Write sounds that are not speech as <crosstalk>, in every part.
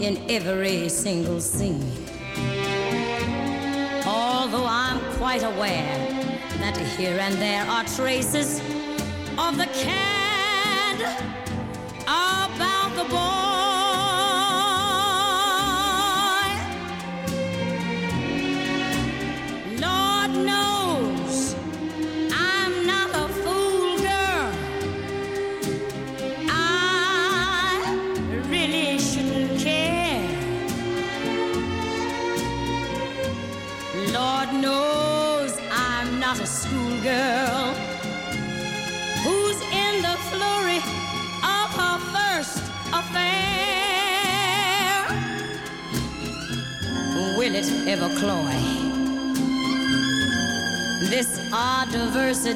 in every single scene. Although I'm quite aware that here and there are traces of the cad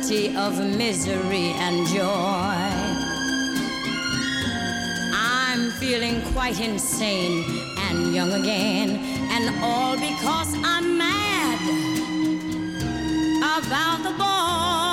diversity of misery and joy. I'm feeling quite insane and young again, and all because I'm mad about the boy.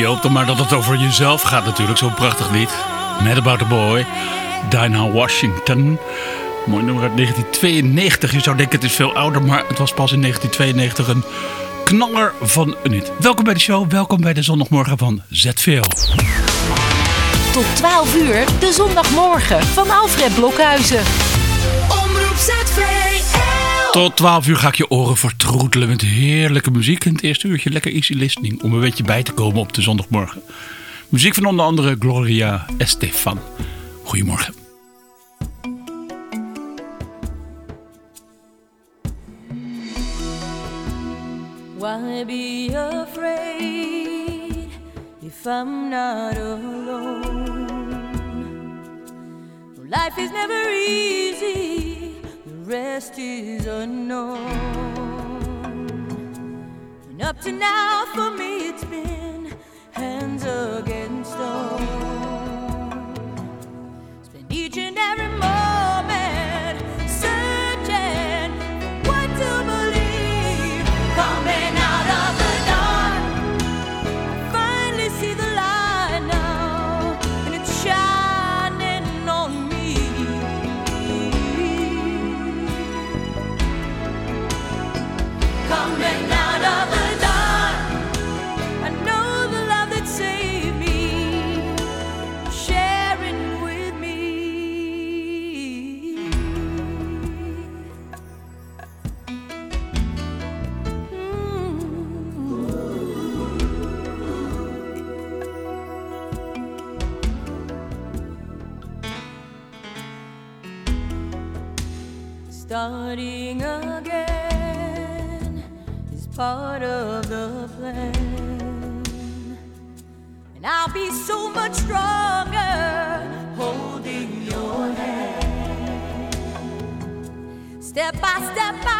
Je hoopt dan maar dat het over jezelf gaat natuurlijk, zo'n prachtig lied. Mad About the Boy, Dinah Washington. Mooi nummer uit 1992. Je zou denken het is veel ouder, maar het was pas in 1992 een knaller van een hit. Welkom bij de show, welkom bij de zondagmorgen van ZVL. Tot 12 uur, de zondagmorgen van Alfred Blokhuizen. Tot 12 uur ga ik je oren vertroetelen met heerlijke muziek. In het eerste uurtje lekker easy listening om een beetje bij te komen op de zondagmorgen. Muziek van onder andere Gloria Estefan. Goedemorgen. Why be afraid if I'm not alone? Life is never easy, rest is unknown. And up to now, for me, it's been hands against stone. Spend each and every moment so much stronger holding your hand. Step by step, I'll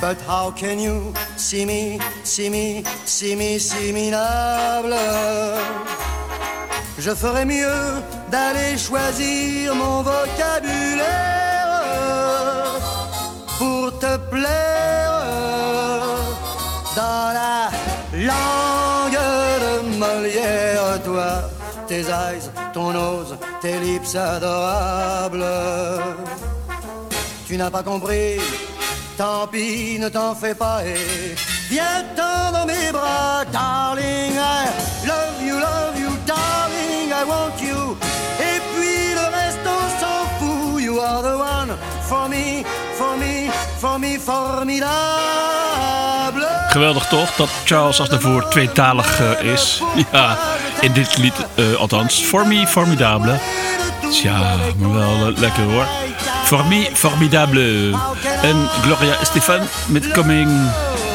But how can you see me, see me, see me, see minable Je ferais mieux d'aller choisir mon vocabulaire pour te plaire dans la langue de Molière, toi, tes eyes, ton nose, tes lips adorables. Tu n'as pas compris, tant pis, ne t'en fais pas et viens-t'en dans mes bras, darling. I love you, love you, darling, I want you. Et puis le reste, on s'en fout. You are the one for me, for me, for me, formidable. Geweldig toch dat Charles Aznavour tweetalig eh, is. Ja, in dit lied eh, althans. For me, formidable. Tja, wel lekker hoor. For me, formidable. En Gloria Estefan met Coming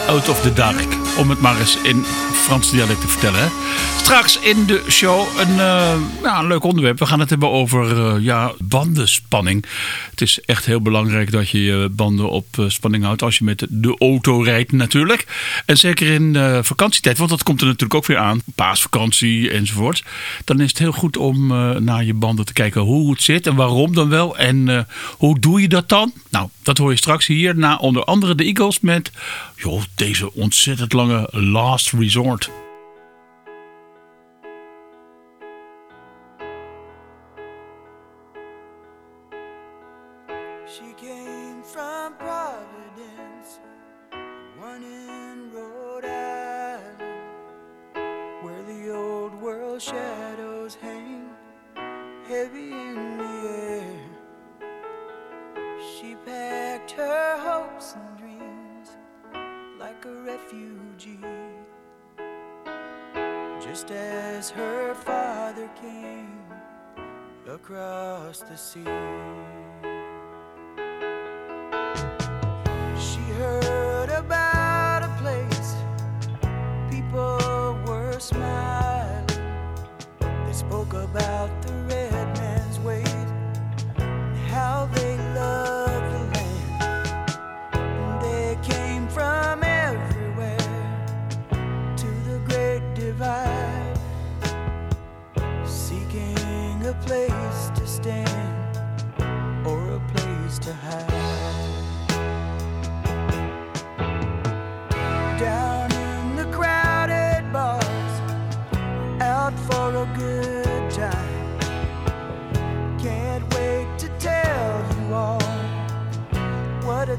Out of the Dark. Om het maar eens in Frans dialect te vertellen. Straks in de show een, eh, een leuk onderwerp. We gaan het hebben over eh, ja, bandenspanning. Het is echt heel belangrijk dat je je banden op eh, spanning houdt. Als je met de auto rijdt natuurlijk. En zeker in vakantietijd. Want dat komt er natuurlijk ook weer aan. Paasvakantie enzovoort. Dan is het heel goed om naar je banden te kijken hoe het zit. En waarom dan wel. En hoe doe je dat dan? Nou, dat hoor je straks hier. Na onder andere de Eagles met joh, deze ontzettend lange Last Resort.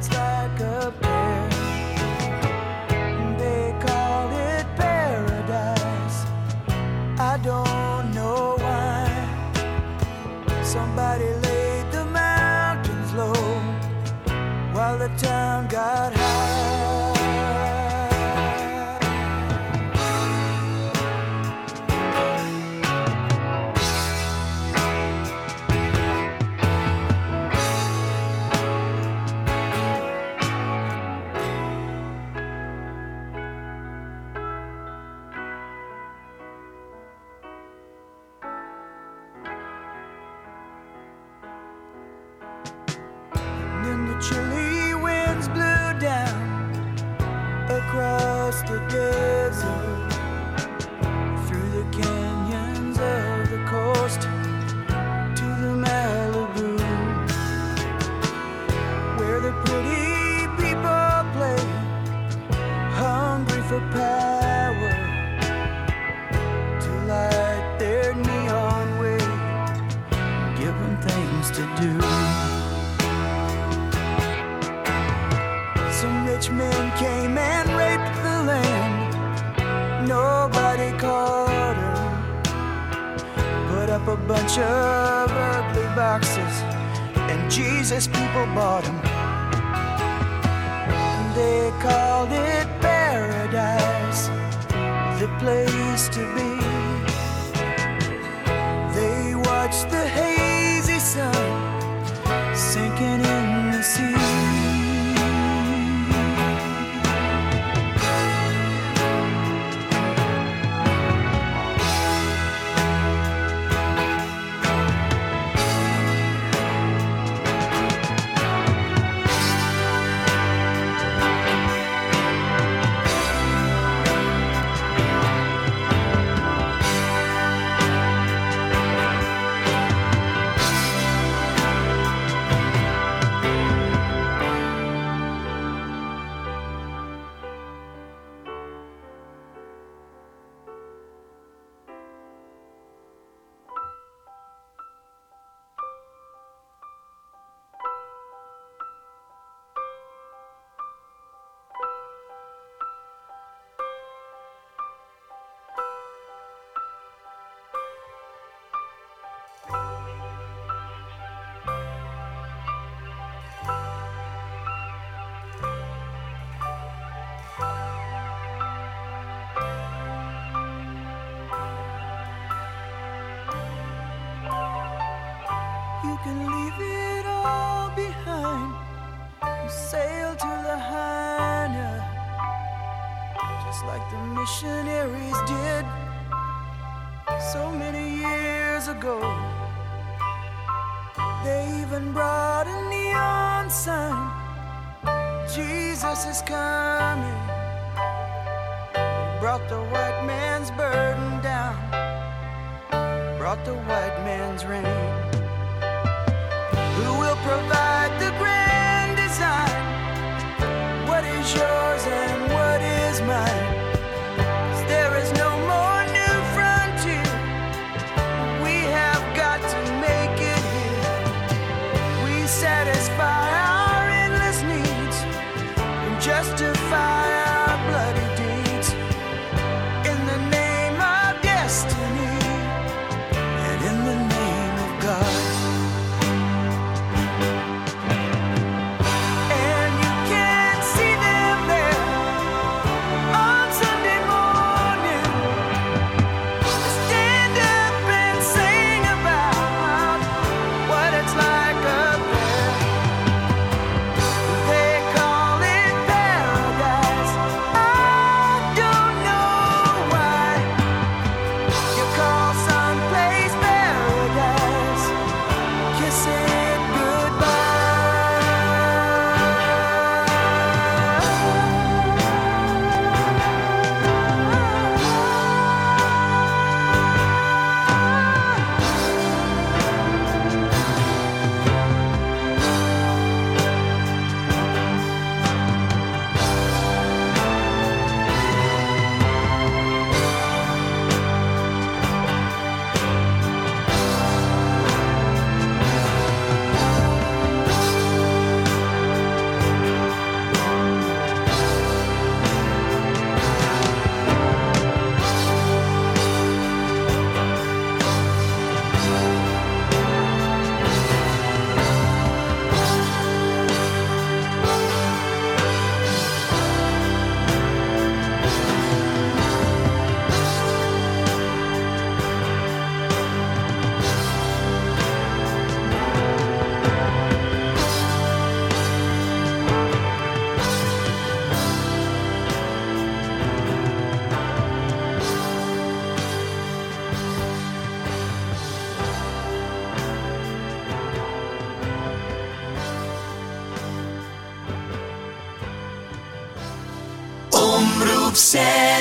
It's like up missionaries did so many years ago. They even brought a neon sign Jesus is coming. They brought the white man's burden down, brought the white man's rain. Who will provide the grand design? What is your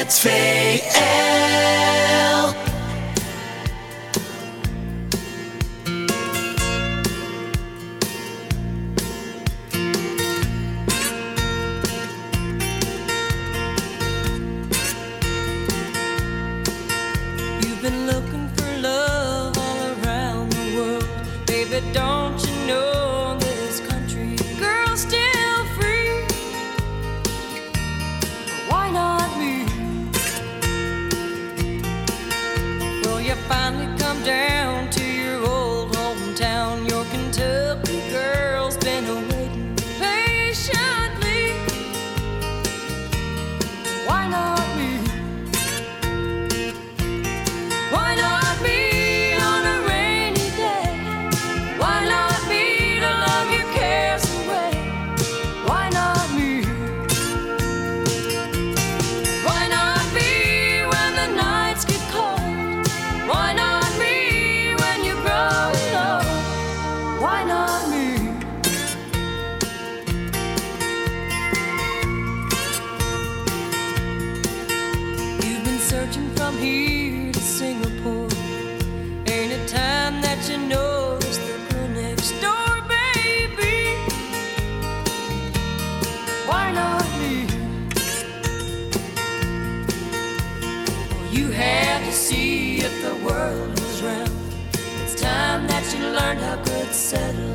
ZVL. settle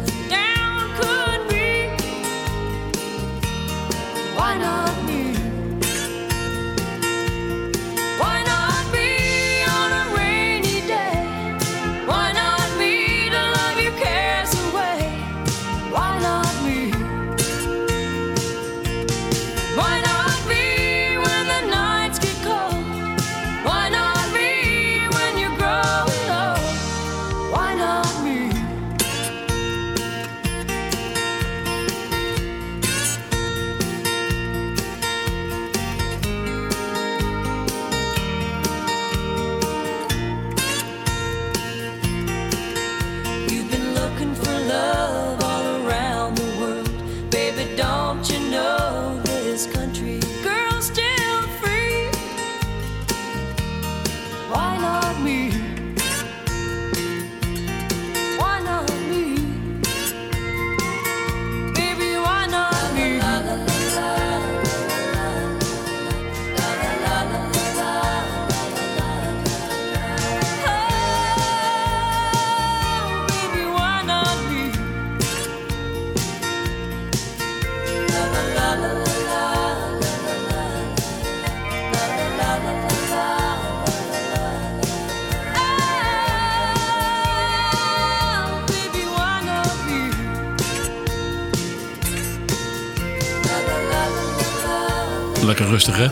Lekker rustig, hè?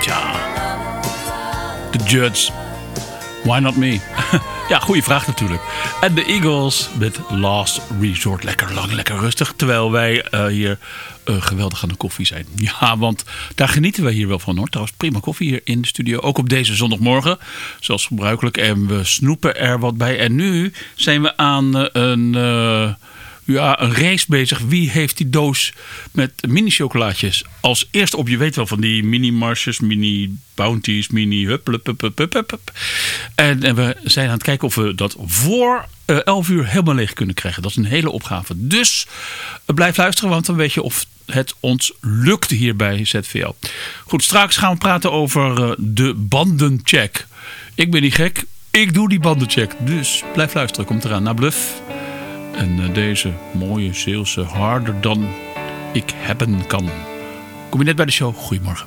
Tja. The Judge. Why not me? <laughs> ja, goede vraag natuurlijk. En de Eagles met Last Resort. Lekker lang, lekker rustig. Terwijl wij eh, hier eh, geweldig aan de koffie zijn. <laughs> Ja, want daar genieten wij hier wel van hoor. Trouwens, prima koffie hier in de studio. Ook op deze zondagmorgen. Zoals gebruikelijk. En we snoepen er wat bij. En nu zijn we aan eh, een... eh, ja, een race bezig. Wie heeft die doos met mini-chocolaatjes als eerste op? Je weet wel van die mini-marsjes, mini-bounties, mini hup, hup, hup, hup, hup, hup, hup. En, we zijn aan het kijken of we dat voor eh 11 uur helemaal leeg kunnen krijgen. Dat is een hele opgave. Dus eh, blijf luisteren, want dan weet je of het ons lukt hier bij ZVL. Goed, straks gaan we praten over eh, de bandencheck. Ik ben niet gek, ik doe die bandencheck. Dus blijf luisteren, komt eraan naar Bluff. En eh, deze mooie Zeelse harder dan ik hebben kan. Kom je net bij de show? Goedemorgen.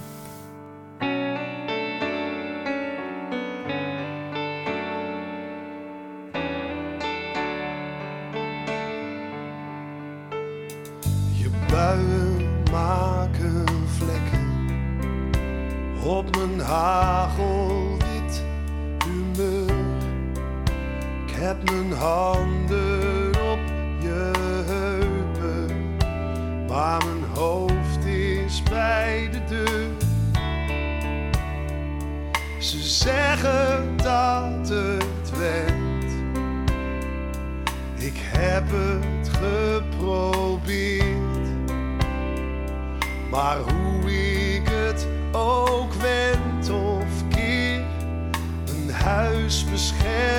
Je buien maken vlekken op mijn hagelwit humeur. Ik heb mijn handen maar mijn hoofd is bij de deur. Ze zeggen dat het went. Ik heb het geprobeerd. Maar hoe ik het ook wend of keer, een huis beschermt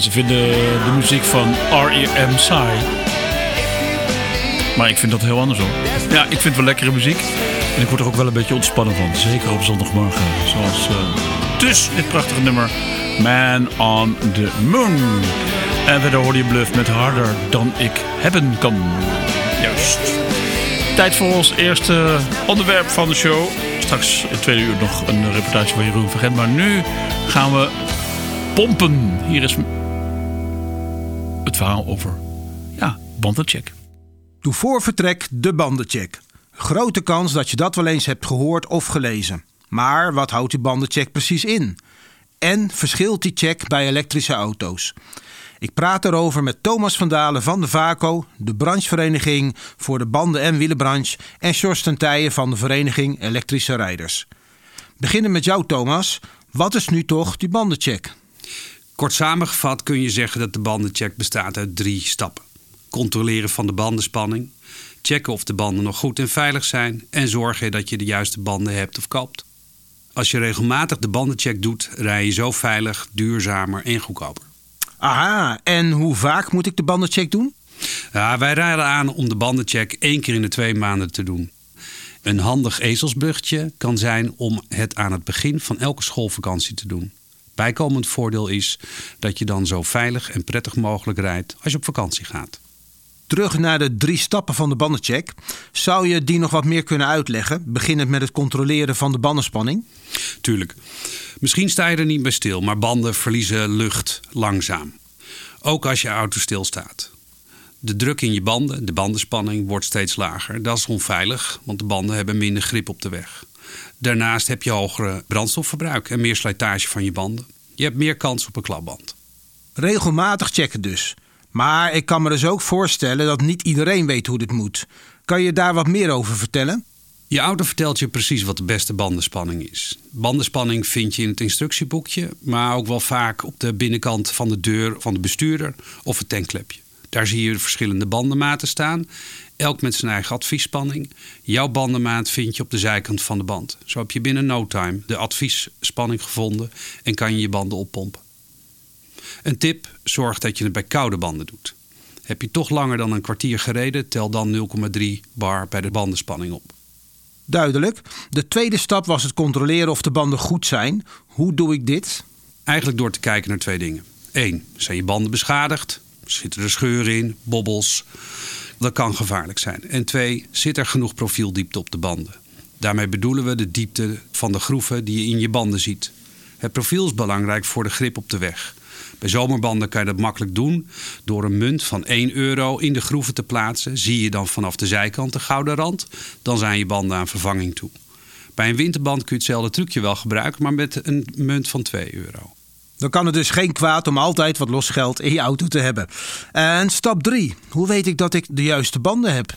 Mensen vinden de muziek van R.E.M. saai. Maar ik vind dat heel andersom. Ja, ik vind wel lekkere muziek. En ik word er ook wel een beetje ontspannen van. Zeker op zondagmorgen. Zoals eh, dus dit prachtige nummer Man on the Moon. En verder hoorde je Bluff met Harder dan ik hebben kan. Juist. Tijd voor ons eerste onderwerp van de show. Straks in tweede uur nog een reportage van Jeroen Vergent. Maar nu gaan we pompen. Hier is verhaal over ja, bandencheck. Doe voor vertrek de bandencheck. Grote kans dat je dat wel eens hebt gehoord of gelezen. Maar wat houdt die bandencheck precies in? En verschilt die check bij elektrische auto's? Ik praat erover met Thomas van Dalen van de VACO, de branchevereniging voor de banden- en wielenbranche, en Sjors ten Tijen van de vereniging Elektrische Rijders. Beginnen met jou, Thomas. Wat is nu toch die bandencheck? Kort samengevat kun je zeggen dat de bandencheck bestaat uit drie stappen. Controleren van de bandenspanning, checken of de banden nog goed en veilig zijn en zorgen dat je de juiste banden hebt of koopt. Als je regelmatig de bandencheck doet, rij je zo veilig, duurzamer en goedkoper. Aha, en hoe vaak moet ik de bandencheck doen? Ja, wij raden aan om de bandencheck één keer in de twee maanden te doen. Een handig ezelsbruggetje kan zijn om het aan het begin van elke schoolvakantie te doen. Bijkomend voordeel is dat je dan zo veilig en prettig mogelijk rijdt als je op vakantie gaat. Terug naar de drie stappen van de bandencheck. Zou je die nog wat meer kunnen uitleggen? Beginnend met het controleren van de bandenspanning. Tuurlijk. Misschien sta je er niet bij stil, maar banden verliezen lucht langzaam. Ook als je auto stilstaat. De druk in je banden, de bandenspanning, wordt steeds lager. Dat is onveilig, want de banden hebben minder grip op de weg. Daarnaast heb je hogere brandstofverbruik en meer slijtage van je banden. Je hebt meer kans op een klapband. Regelmatig checken dus. Maar ik kan me dus ook voorstellen dat niet iedereen weet hoe dit moet. Kan je daar wat meer over vertellen? Je auto vertelt je precies wat de beste bandenspanning is. Bandenspanning vind je in het instructieboekje, maar ook wel vaak op de binnenkant van de deur van de bestuurder of het tankklepje. Daar zie je de verschillende bandenmaten staan, elk met zijn eigen adviesspanning. Jouw bandenmaat vind je op de zijkant van de band. Zo heb je binnen no time de adviesspanning gevonden en kan je je banden oppompen. Een tip: zorg dat je het bij koude banden doet. Heb je toch langer dan een kwartier gereden, tel dan 0,3 bar bij de bandenspanning op. Duidelijk. De tweede stap was het controleren of de banden goed zijn. Hoe doe ik dit? Eigenlijk door te kijken naar twee dingen. Eén, zijn je banden beschadigd? Zitten er scheuren in, bobbels? Dat kan gevaarlijk zijn. En twee, zit er genoeg profieldiepte op de banden? Daarmee bedoelen we de diepte van de groeven die je in je banden ziet. Het profiel is belangrijk voor de grip op de weg. Bij zomerbanden kan je dat makkelijk doen door een munt van 1 euro in de groeven te plaatsen. Zie je dan vanaf de zijkant de gouden rand, dan zijn je banden aan vervanging toe. Bij een winterband kun je hetzelfde trucje wel gebruiken, maar met een munt van 2 euro. Dan kan het dus geen kwaad om altijd wat los geld in je auto te hebben. En stap 3. Hoe weet ik dat ik de juiste banden heb?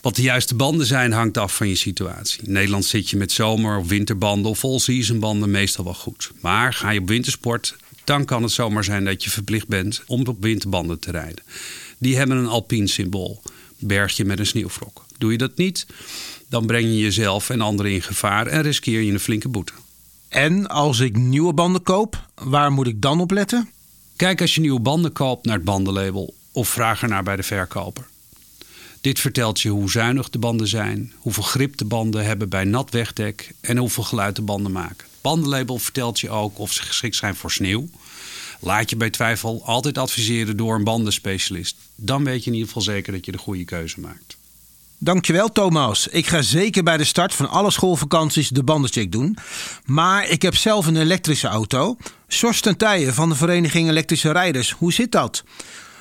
Wat de juiste banden zijn, hangt af van je situatie. In Nederland zit je met zomer- of winterbanden of all-season banden meestal wel goed. Maar ga je op wintersport, dan kan het zomaar zijn dat je verplicht bent om op winterbanden te rijden. Die hebben een alpien symbool, bergje met een sneeuwvlok. Doe je dat niet, dan breng je jezelf en anderen in gevaar en riskeer je een flinke boete. En als ik nieuwe banden koop, waar moet ik dan op letten? Kijk als je nieuwe banden koopt naar het bandenlabel of vraag ernaar bij de verkoper. Dit vertelt je hoe zuinig de banden zijn, hoeveel grip de banden hebben bij nat wegdek en hoeveel geluid de banden maken. Bandenlabel vertelt je ook of ze geschikt zijn voor sneeuw. Laat je bij twijfel altijd adviseren door een bandenspecialist. Dan weet je in ieder geval zeker dat je de goede keuze maakt. Dankjewel Thomas. Ik ga zeker bij de start van alle schoolvakanties de bandencheck doen. Maar ik heb zelf een elektrische auto. Sjors ten Tijen van de Vereniging Elektrische Rijders. Hoe zit dat?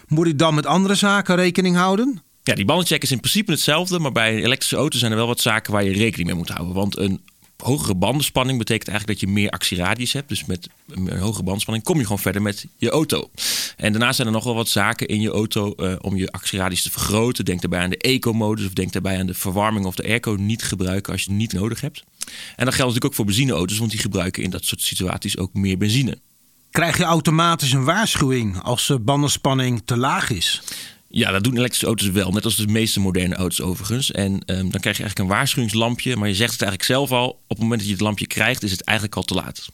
Moet ik dan met andere zaken rekening houden? Ja, die bandencheck is in principe hetzelfde, maar bij elektrische auto zijn er wel wat zaken waar je rekening mee moet houden. Want een hogere bandenspanning betekent eigenlijk dat je meer actieradius hebt. Dus met een hogere bandenspanning kom je gewoon verder met je auto. En daarnaast zijn er nog wel wat zaken in je auto eh, om je actieradius te vergroten. Denk daarbij aan de eco-modus of denk daarbij aan de verwarming of de airco niet gebruiken als je het niet nodig hebt. En dat geldt natuurlijk ook voor benzineauto's, want die gebruiken in dat soort situaties ook meer benzine. Krijg je automatisch een waarschuwing als de bandenspanning te laag is? Ja, dat doen elektrische auto's wel. Net als de meeste moderne auto's overigens. En ehm, dan krijg je eigenlijk een waarschuwingslampje. Maar je zegt het eigenlijk zelf al. Op het moment dat je het lampje krijgt, is het eigenlijk al te laat.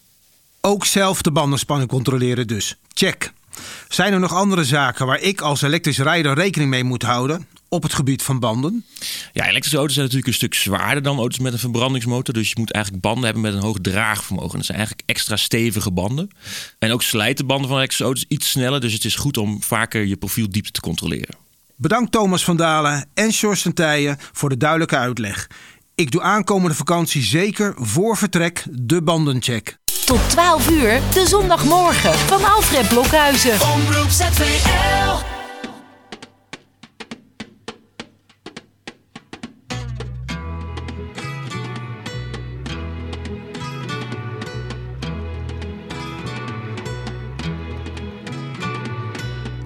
Ook zelf de bandenspanning controleren dus. Check. Zijn er nog andere zaken waar ik als elektrisch rijder rekening mee moet houden op het gebied van banden? Ja, elektrische auto's zijn natuurlijk een stuk zwaarder dan auto's met een verbrandingsmotor. Dus je moet eigenlijk banden hebben met een hoog draagvermogen. Dat zijn eigenlijk extra stevige banden. En ook slijten banden van elektrische auto's iets sneller. Dus het is goed om vaker je profieldiepte te controleren. Bedankt Thomas van Dalen en Sjors Tijen voor de duidelijke uitleg. Ik doe aankomende vakantie zeker voor vertrek de bandencheck. Tot 12 uur, de zondagmorgen van Alfred Blokhuizen. Omroep ZVL.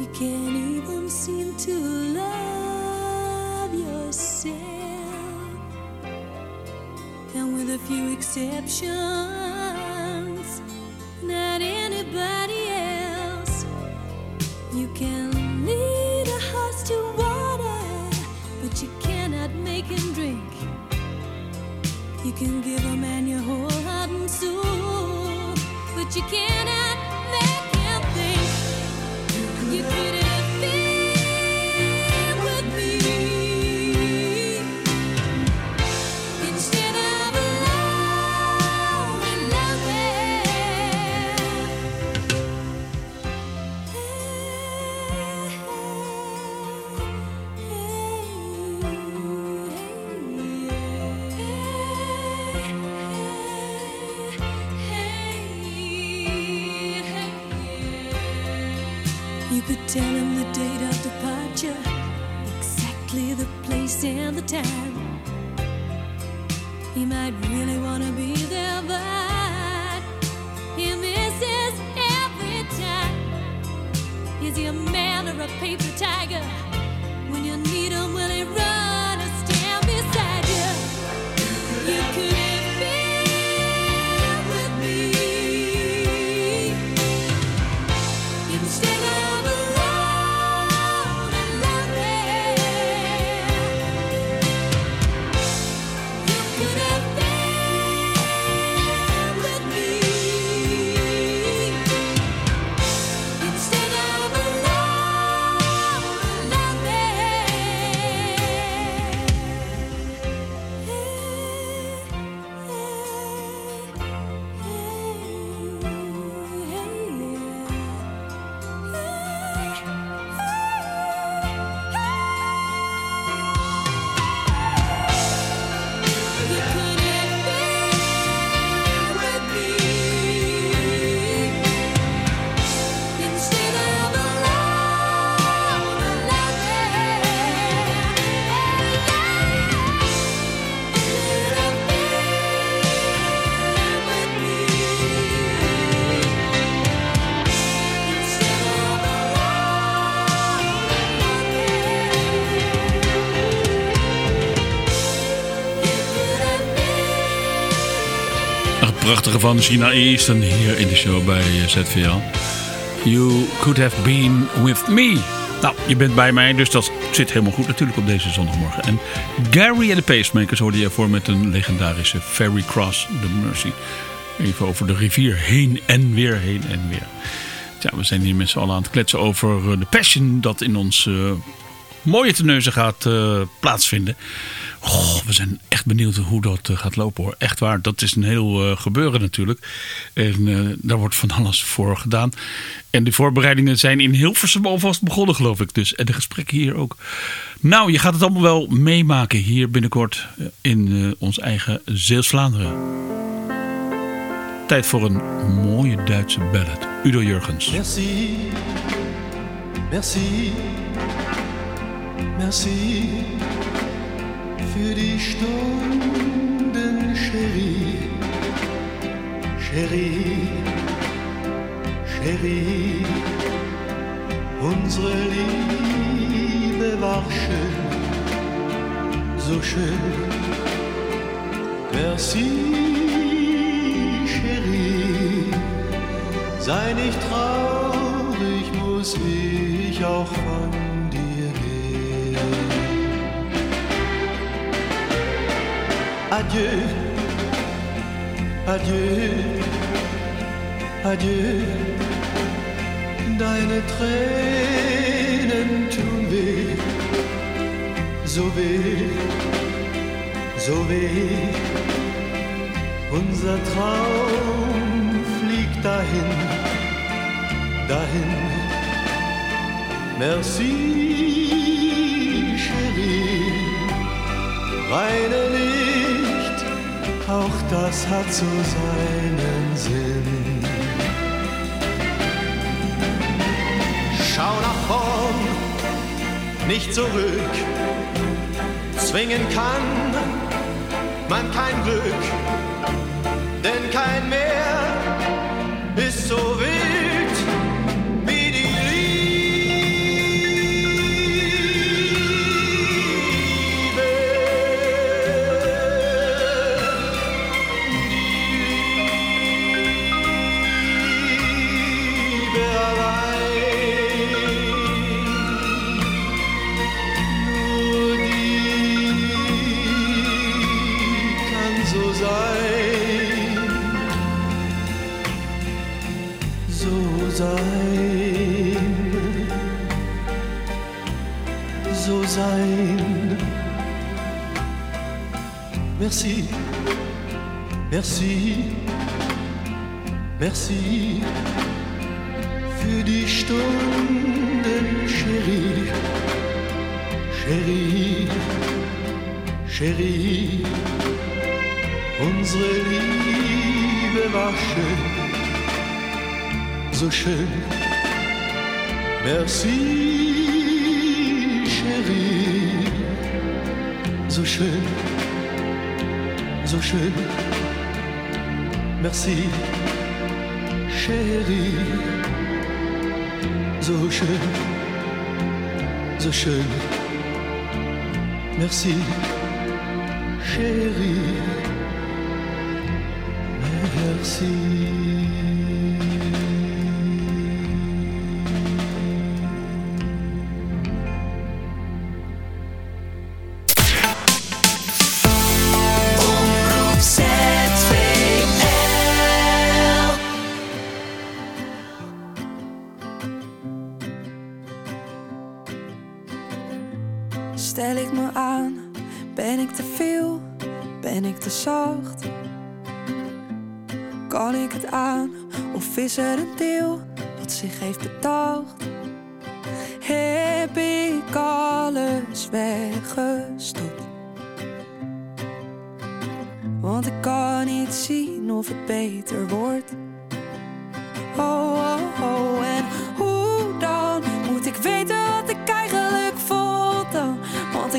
You can't even seem to love yourself. And with a few exceptions, not anybody else. You can lead a horse to water, but you cannot make him drink. You can give a man your whole heart and soul, but you cannot prachtige van China Easton hier in de show bij eh, ZVL. You could have been with me. Nou, je bent bij mij, dus dat zit helemaal goed natuurlijk op deze zondagmorgen. En Gary en de Pacemakers hoorde je voor met een legendarische Ferry Cross the Mercy. Even over de rivier heen en weer, heen en weer. Ja, we zijn hier met z'n allen aan het kletsen over eh, de passion dat in ons eh, mooie teneuzen gaat plaatsvinden. Goh, we zijn echt benieuwd hoe dat eh, gaat lopen hoor. Echt waar, dat is een heel eh, gebeuren natuurlijk. En eh, daar wordt van alles voor gedaan. En de voorbereidingen zijn in Hilversum alvast begonnen geloof ik dus. En de gesprekken hier ook. Nou, je gaat het allemaal wel meemaken hier binnenkort in ons eigen Zeeuws-Vlaanderen. Tijd voor een mooie Duitse ballad. Udo Jurgens. Merci, merci, merci für die Stunden, Chérie, Chérie, Chérie. Unsere Liebe war schön, so schön. Merci, Chérie. Sei nicht traurig, muss ich auch von Adieu, adieu, adieu. Deine Tränen tun weh, so weh, so weh. Unser Traum fliegt dahin, dahin. Merci, Chérie. Weine nicht, auch das hat so seinen Sinn. Schau nach vorn, nicht zurück. Zwingen kann man kein Glück so sein. Merci, merci, merci für die Stunden, Chérie, Chérie, Chérie. Unsere Liebe war schön, so schön. Merci, Chérie, so schön, so schön. Merci, Chérie, so schön, so schön. Merci, Chérie. Merci.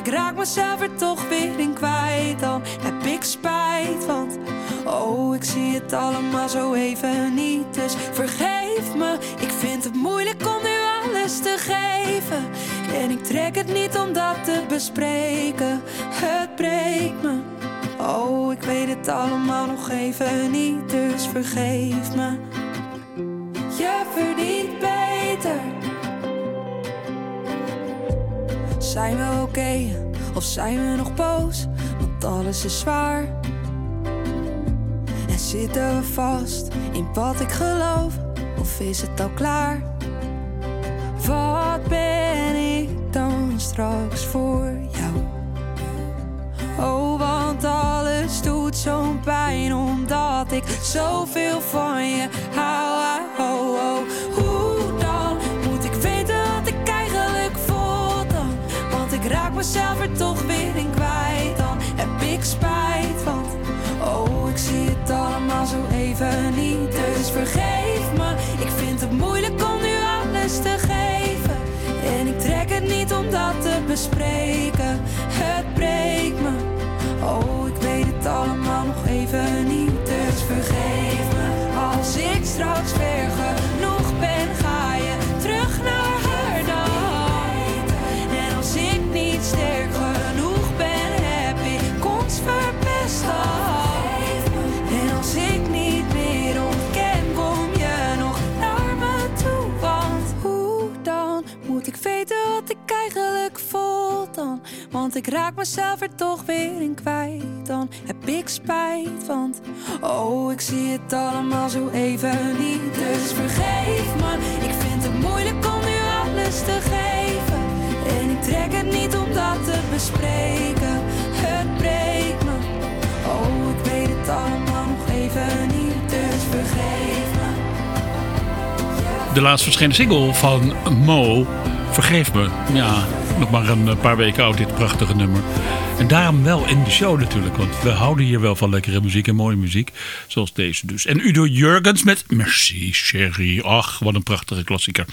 Ik raak mezelf er toch weer in kwijt dan. Heb ik spijt, want oh, ik zie het allemaal zo even niet. Dus vergeef me, ik vind het moeilijk om nu alles te geven. En ik trek het niet om dat te bespreken. Het breekt me. Oh, ik weet het allemaal nog even niet, dus vergeef me. Je verdient Zijn we oké of zijn we nog boos? Want alles is zwaar. En zitten we vast in wat ik geloof? Of is het al klaar? Wat ben ik dan straks voor jou? Oh, want alles doet zo'n pijn omdat ik zoveel van je hou. Oh, oh. Mezelf er toch weer in kwijt. Dan heb ik spijt, want oh, ik zie het allemaal zo even niet. Dus vergeef me, ik vind het moeilijk om nu alles te geven. En ik trek het niet om dat te bespreken. Het breekt me. Oh, ik weet het allemaal nog even niet. Dus vergeef me. Als ik straks ver Want ik raak mezelf er toch weer in kwijt. Dan heb ik spijt, want oh, ik zie het allemaal zo even niet. Dus vergeef me, ik vind het moeilijk om nu alles te geven. En ik trek het niet om dat te bespreken. Het breekt me, oh, ik weet het allemaal nog even niet. Dus vergeef me. De laatst verschenen single van Mo, Vergeef me. Ja, nog maar een eh, paar weken oud, dit prachtige nummer. En daarom wel in de show natuurlijk, want we houden hier wel van lekkere muziek en mooie muziek. Zoals deze dus. En Udo Jurgens met Merci Sherry. Ach, wat een prachtige klassieker.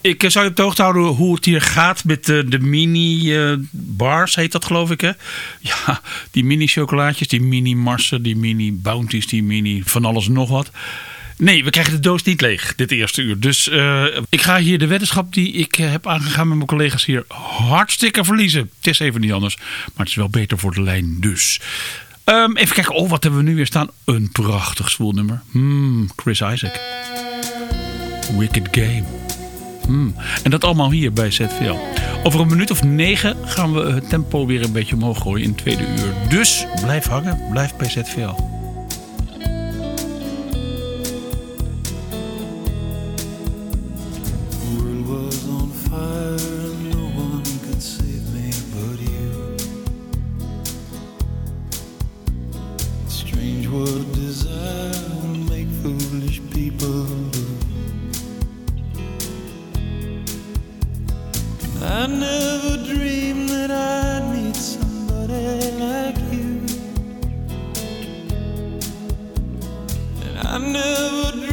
Ik eh, zou je op de hoogte houden hoe het hier gaat met eh, de mini eh, bars, heet dat geloof ik hè? <laughs> Ja, die mini chocolaatjes, die mini marsen, die mini bounties, die mini van alles nog wat. Nee, we krijgen de doos niet leeg dit eerste uur. Dus eh, ik ga hier de weddenschap die ik eh, heb aangegaan met mijn collega's hier hartstikke verliezen. Het is even niet anders, maar het is wel beter voor de lijn dus. Ehm, even kijken, oh wat hebben we nu weer staan? Een prachtig zwoelnummer. Hmm, Chris Isaac. Wicked Game. Hmm. En dat allemaal hier bij ZVL. Over een minuut of negen gaan we het tempo weer een beetje omhoog gooien in het tweede uur. Dus blijf hangen, blijf bij ZVL. I never dreamed that I'd meet somebody like you. And I never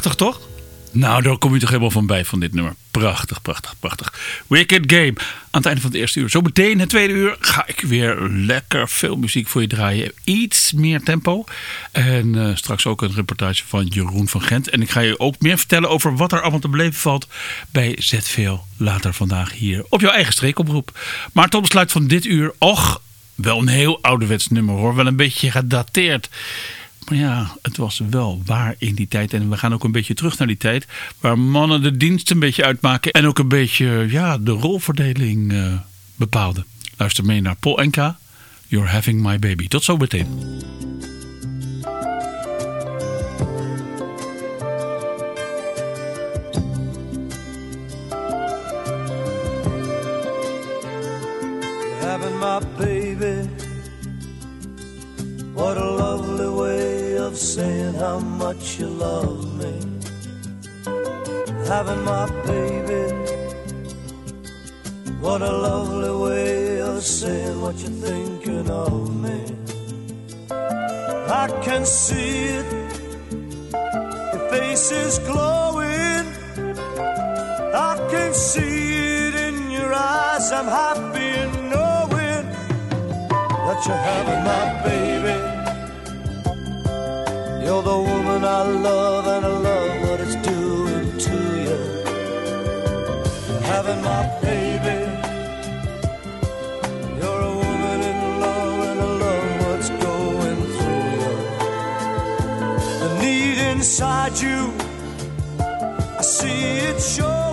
Prachtig toch? Nou, daar kom je toch helemaal van bij van dit nummer. Prachtig, prachtig, prachtig. Wicked Game. Aan het einde van het eerste uur. Zo meteen het tweede uur ga ik weer lekker veel muziek voor je draaien. Iets meer tempo. En eh, straks ook een reportage van Jeroen van Gent. En ik ga je ook meer vertellen over wat er allemaal te beleven valt bij ZVL later vandaag hier op jouw eigen streekoproep. Maar tot besluit van dit uur, och, wel een heel ouderwets nummer hoor. Wel een beetje gedateerd. Maar ja, het was wel waar in die tijd. En we gaan ook een beetje terug naar die tijd. Waar mannen de dienst een beetje uitmaken. En ook een beetje ja, de rolverdeling eh, bepaalden. Luister mee naar Paul Enka. You're having my baby. Tot zo meteen. having my baby. What of saying how much you love me. Having my baby. What a lovely way of saying what you're thinking of me. I can see it. Your face is glowing. I can see it in your eyes. I'm happy in knowing that you're having my baby. You're the woman I love, and I love what it's doing to you. Having my baby. You're a woman in love, and I love what's going through you. The need inside you. I see it showing.